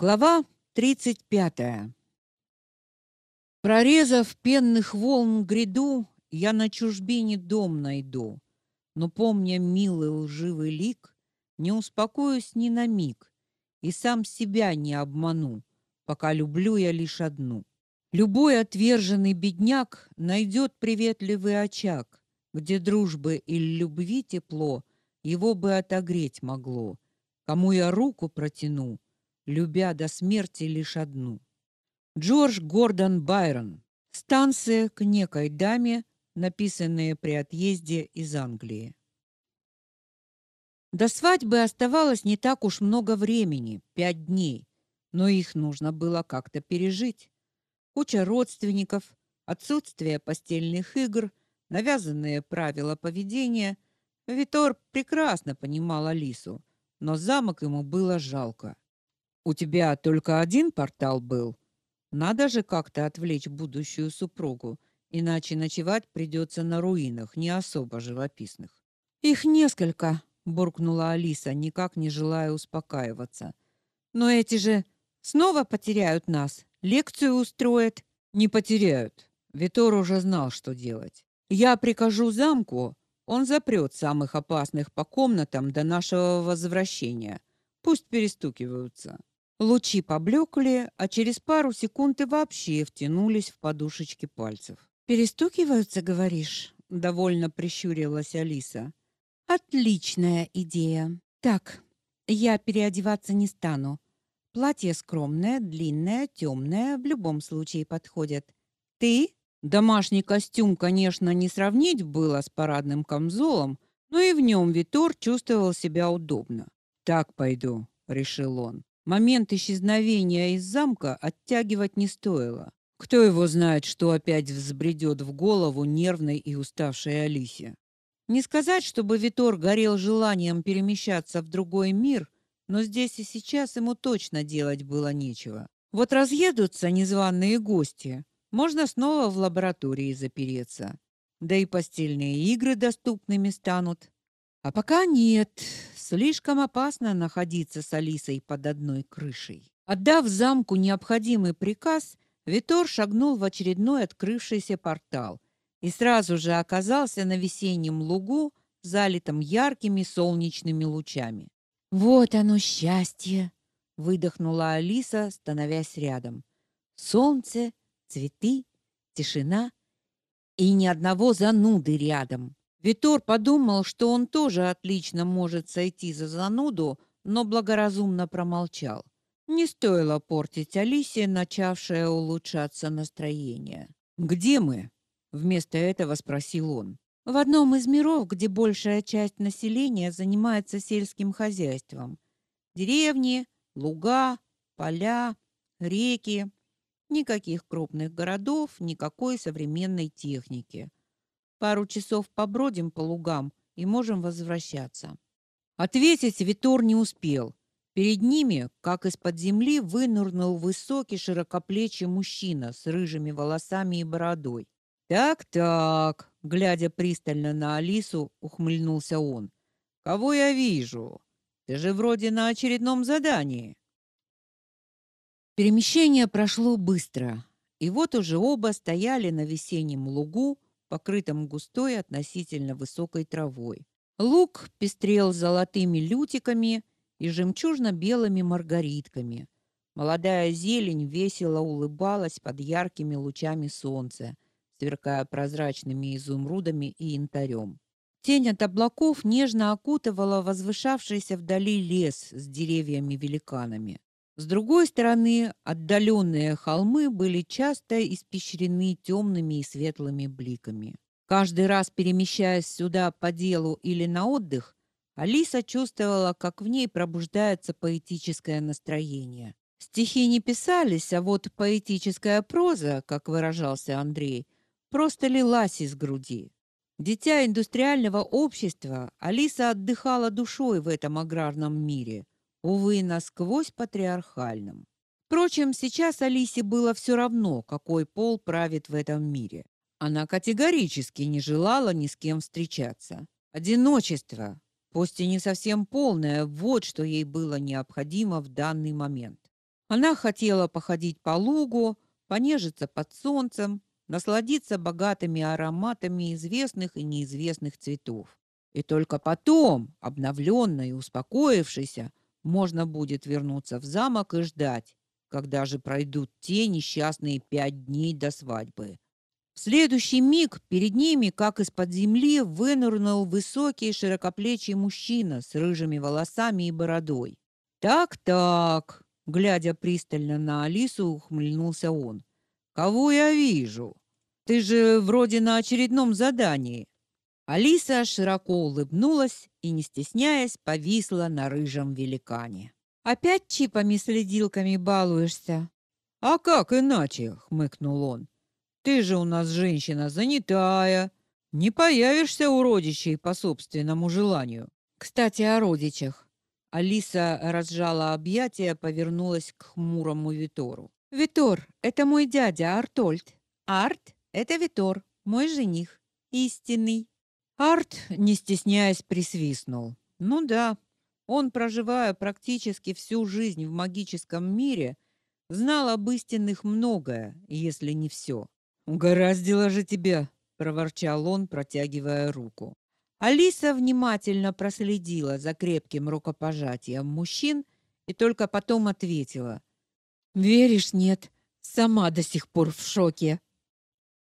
Глава 35. Прорезав пенных волн гряду, я на чужбине дом найду. Но помня милый лживый лик, не успокоюсь ни на миг и сам себя не обману, пока люблю я лишь одну. Любой отверженный бедняк найдет приветливый очаг, где дружбы или любви тепло его бы отогреть могло. Кому я руку протяну, любя до смерти лишь одну. Джордж Гордон Байрон. Станция к некой даме, написанные при отъезде из Англии. До свадьбы оставалось не так уж много времени пять дней, но их нужно было как-то пережить. Куча родственников, отсутствие постельных игр, навязанные правила поведения. Витор прекрасно понимал Алису, но замок ему было жалко. У тебя только один портал был. Надо же как-то отвлечь будущую супругу, иначе ночевать придется на руинах, не особо живописных. Их несколько, буркнула Алиса, никак не желая успокаиваться. Но эти же снова потеряют нас. Лекцию устроят. Не потеряют. Витор уже знал, что делать. Я прикажу замку, он запрет самых опасных по комнатам до нашего возвращения. Пусть перестукиваются. Лучи поблекли, а через пару секунд и вообще втянулись в подушечки пальцев. «Перестукиваются, говоришь?» — довольно прищурилась Алиса. «Отличная идея. Так, я переодеваться не стану. Платье скромное, длинное, темное, в любом случае подходит. Ты?» Домашний костюм, конечно, не сравнить было с парадным камзолом, но и в нем Витор чувствовал себя удобно. «Так пойду», — решил он. Момент исчезновения из замка оттягивать не стоило. Кто его знает, что опять взбредет в голову нервной и уставшей Алисе. Не сказать, чтобы Витор горел желанием перемещаться в другой мир, но здесь и сейчас ему точно делать было нечего. Вот разъедутся незваные гости, можно снова в лаборатории запереться. Да и постельные игры доступными станут. А пока нет, слишком опасно находиться с Алисой под одной крышей. Отдав замку необходимый приказ, Витор шагнул в очередной открывшийся портал и сразу же оказался на весеннем лугу, залитом яркими солнечными лучами. Вот оно счастье, выдохнула Алиса, становясь рядом. Солнце, цветы, тишина и ни одного зануды рядом. Витор подумал, что он тоже отлично может сойти за зануду, но благоразумно промолчал. Не стоило портить Алисе начавшее улучшаться настроение. «Где мы?» — вместо этого спросил он. «В одном из миров, где большая часть населения занимается сельским хозяйством. Деревни, луга, поля, реки. Никаких крупных городов, никакой современной техники. Пару часов побродим по лугам и можем возвращаться. Ответить Витор не успел. Перед ними, как из-под земли, вынырнул высокий широкоплечий мужчина с рыжими волосами и бородой. Так-так, глядя пристально на Алису, ухмыльнулся он. Кого я вижу? Ты же вроде на очередном задании. Перемещение прошло быстро, и вот уже оба стояли на весеннем лугу, покрытом густой относительно высокой травой. Луг пестрел золотыми лютиками и жемчужно-белыми маргаритками. Молодая зелень весело улыбалась под яркими лучами солнца, сверкая прозрачными изумрудами и янтарем. Тень от облаков нежно окутывала возвышавшийся вдали лес с деревьями-великанами. С другой стороны, отдаленные холмы были часто испещрены темными и светлыми бликами. Каждый раз перемещаясь сюда по делу или на отдых, Алиса чувствовала, как в ней пробуждается поэтическое настроение. Стихи не писались, а вот поэтическая проза, как выражался Андрей, просто лилась из груди. Дитя индустриального общества, Алиса отдыхала душой в этом аграрном мире – увы, насквозь патриархальным. Впрочем, сейчас Алисе было все равно, какой пол правит в этом мире. Она категорически не желала ни с кем встречаться. Одиночество, пусть и не совсем полное, вот что ей было необходимо в данный момент. Она хотела походить по лугу, понежиться под солнцем, насладиться богатыми ароматами известных и неизвестных цветов. И только потом, обновленная и успокоившаяся, можно будет вернуться в замок и ждать, когда же пройдут те несчастные пять дней до свадьбы. В следующий миг перед ними, как из-под земли, вынырнул высокий широкоплечий мужчина с рыжими волосами и бородой. «Так-так», — глядя пристально на Алису, ухмыльнулся он. «Кого я вижу? Ты же вроде на очередном задании». Алиса широко улыбнулась и, не стесняясь, повисла на рыжем великане. «Опять чипами-следилками балуешься?» «А как иначе?» — хмыкнул он. Ты же у нас женщина занятая. Не появишься у родичей по собственному желанию. Кстати, о родичах. Алиса разжала объятия, повернулась к хмурому Витору. Витор, это мой дядя Артольд. Арт это Витор, мой жених, истинный. Арт, не стесняясь, присвистнул. Ну да, он, проживая практически всю жизнь в магическом мире, знал об истинных многое, если не все. «Угораздило же тебя!» — проворчал он, протягивая руку. Алиса внимательно проследила за крепким рукопожатием мужчин и только потом ответила. «Веришь, нет? Сама до сих пор в шоке!»